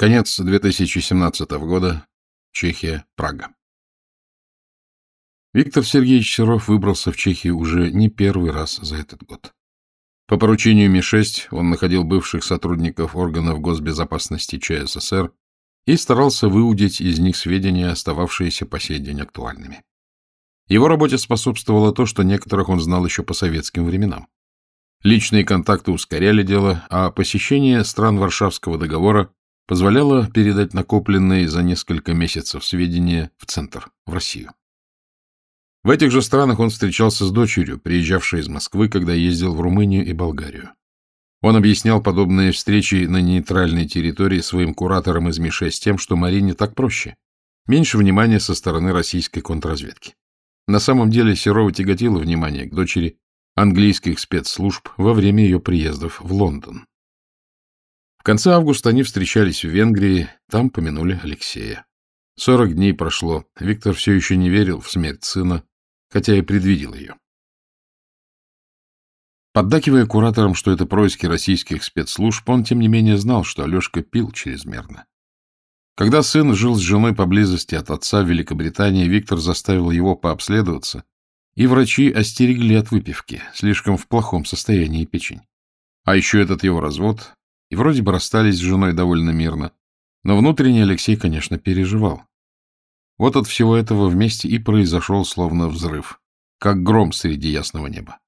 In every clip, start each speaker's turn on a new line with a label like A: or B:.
A: Конец 2017 года. Чехия, Прага. Виктор Сергеевич Серов выбрался в Чехию уже не первый раз за этот год. По поручению Ми-6 он находил бывших сотрудников органов госбезопасности ЧССР и старался выудить из них сведения, остававшиеся по сей день актуальными. Его работе способствовало то, что некоторых он знал еще по советским временам. Личные контакты ускоряли дело, а посещение стран Варшавского договора позволяло передать накопленные за несколько месяцев сведения в Центр, в Россию. В этих же странах он встречался с дочерью, приезжавшей из Москвы, когда ездил в Румынию и Болгарию. Он объяснял подобные встречи на нейтральной территории своим кураторам из Ми-6 тем, что Марине так проще. Меньше внимания со стороны российской контрразведки. На самом деле Серова тяготило внимание к дочери английских спецслужб во время ее приездов в Лондон. Конце августа они встречались в Венгрии, там помянули Алексея. Сорок дней прошло, Виктор все еще не верил в смерть сына, хотя и предвидел ее. Поддакивая кураторам, что это происки российских спецслужб, он, тем не менее, знал, что Алешка пил чрезмерно. Когда сын жил с женой поблизости от отца в Великобритании, Виктор заставил его пообследоваться, и врачи остерегли от выпивки, слишком в плохом состоянии печень. А еще этот его развод, и вроде бы расстались с женой довольно мирно, но внутренне Алексей, конечно, переживал. Вот от всего этого вместе и произошел словно взрыв, как гром среди ясного неба.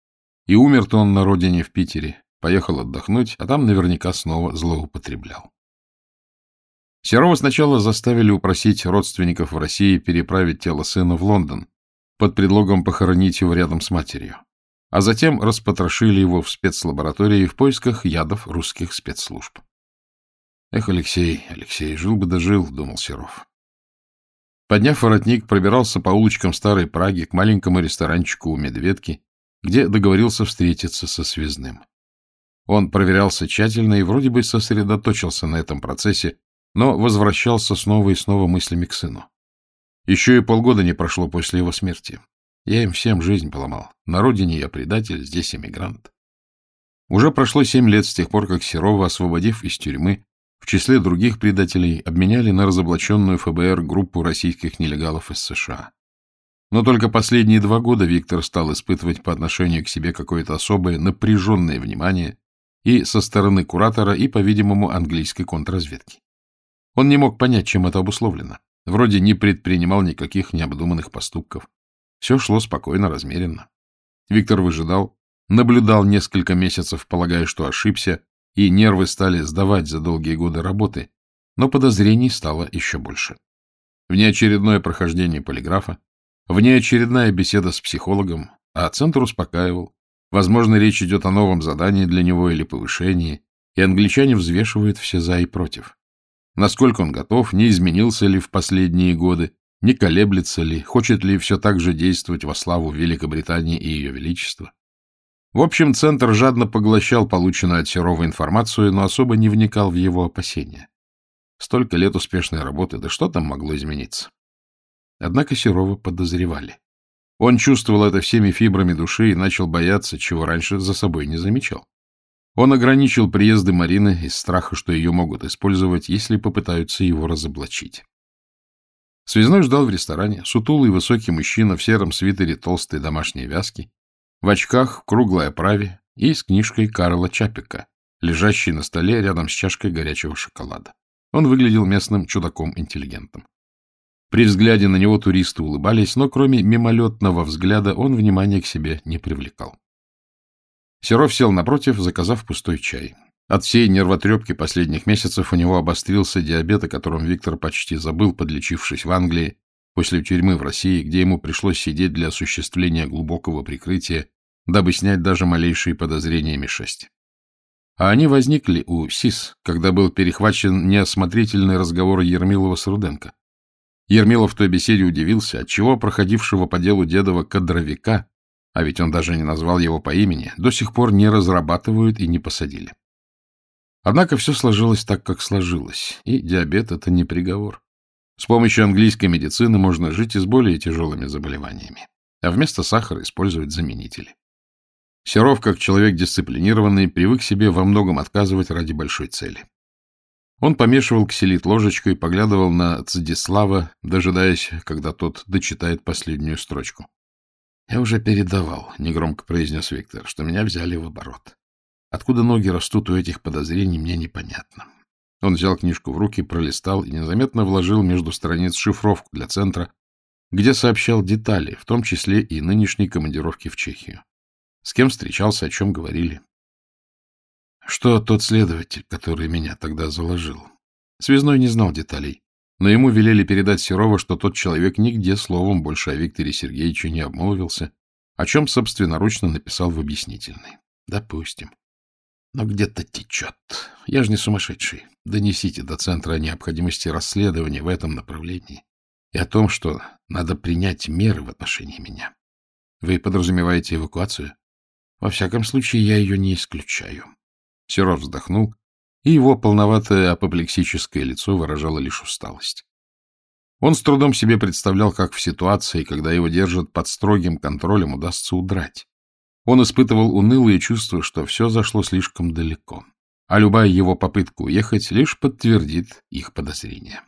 A: И умер-то он на родине в Питере, поехал отдохнуть, а там наверняка снова злоупотреблял. Серова сначала заставили упросить родственников в России переправить тело сына в Лондон под предлогом похоронить его рядом с матерью, а затем распотрошили его в спецлаборатории в поисках ядов русских спецслужб. Эх, Алексей, Алексей, жил бы да жил, думал Серов. Подняв воротник, пробирался по улочкам Старой Праги к маленькому ресторанчику у Медведки, где договорился встретиться со связным. Он проверялся тщательно и вроде бы сосредоточился на этом процессе, но возвращался снова и снова мыслями к сыну. Еще и полгода не прошло после его смерти. Я им всем жизнь поломал. На родине я предатель, здесь эмигрант. Уже прошло семь лет с тех пор, как Серова, освободив из тюрьмы, в числе других предателей обменяли на разоблаченную ФБР группу российских нелегалов из США. Но только последние два года Виктор стал испытывать по отношению к себе какое-то особое напряженное внимание и со стороны куратора, и, по-видимому, английской контрразведки. Он не мог понять, чем это обусловлено. Вроде не предпринимал никаких необдуманных поступков. Все шло спокойно, размеренно. Виктор выжидал, наблюдал несколько месяцев, полагая, что ошибся, и нервы стали сдавать за долгие годы работы, но подозрений стало еще больше. Внеочередное прохождение полиграфа, внеочередная беседа с психологом, а центр успокаивал. Возможно, речь идет о новом задании для него или повышении, и англичане взвешивают все за и против. Насколько он готов, не изменился ли в последние годы, не колеблется ли, хочет ли все так же действовать во славу Великобритании и Ее Величества. В общем, Центр жадно поглощал полученную от Серова информацию, но особо не вникал в его опасения. Столько лет успешной работы, да что там могло измениться? Однако Серова подозревали. Он чувствовал это всеми фибрами души и начал бояться, чего раньше за собой не замечал. Он ограничил приезды Марины из страха, что ее могут использовать, если попытаются его разоблачить. Связной ждал в ресторане, сутулый высокий мужчина в сером свитере толстой домашней вязки, в очках, в круглой оправе и с книжкой Карла Чапика, лежащей на столе рядом с чашкой горячего шоколада. Он выглядел местным чудаком-интеллигентом. При взгляде на него туристы улыбались, но кроме мимолетного взгляда он внимания к себе не привлекал. Серов сел напротив, заказав пустой чай. От всей нервотрепки последних месяцев у него обострился диабет, о котором Виктор почти забыл, подлечившись в Англии, после тюрьмы в России, где ему пришлось сидеть для осуществления глубокого прикрытия, дабы снять даже малейшие подозрения Ми-6. А они возникли у СИС, когда был перехвачен неосмотрительный разговор Ермилова с Руденко. Ермилов в той беседе удивился, отчего проходившего по делу дедова кадровика, а ведь он даже не назвал его по имени, до сих пор не разрабатывают и не посадили. Однако все сложилось так, как сложилось, и диабет — это не приговор. С помощью английской медицины можно жить и с более тяжелыми заболеваниями, а вместо сахара использовать заменители. Серов, как человек дисциплинированный, привык себе во многом отказывать ради большой цели. Он помешивал кселит ложечкой поглядывал на Цдислава, дожидаясь, когда тот дочитает последнюю строчку. — Я уже передавал, — негромко произнес Виктор, — что меня взяли в оборот. Откуда ноги растут у этих подозрений, мне непонятно. Он взял книжку в руки, пролистал и незаметно вложил между страниц шифровку для центра, где сообщал детали, в том числе и нынешней командировки в Чехию. С кем встречался, о чем говорили. Что тот следователь, который меня тогда заложил? Связной не знал деталей, но ему велели передать Серова, что тот человек нигде словом больше о Викторе Сергеевиче не обмолвился, о чем собственноручно написал в объяснительной. Допустим. Но где-то течет. Я же не сумасшедший. Донесите до центра о необходимости расследования в этом направлении и о том, что надо принять меры в отношении меня. Вы подразумеваете эвакуацию? Во всяком случае, я ее не исключаю. Серов вздохнул, и его полноватое апоплексическое лицо выражало лишь усталость. Он с трудом себе представлял, как в ситуации, когда его держат под строгим контролем, удастся удрать. Он испытывал унылые чувства, что все зашло слишком далеко, а любая его попытка уехать лишь подтвердит их подозрения.